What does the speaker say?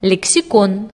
лексикон.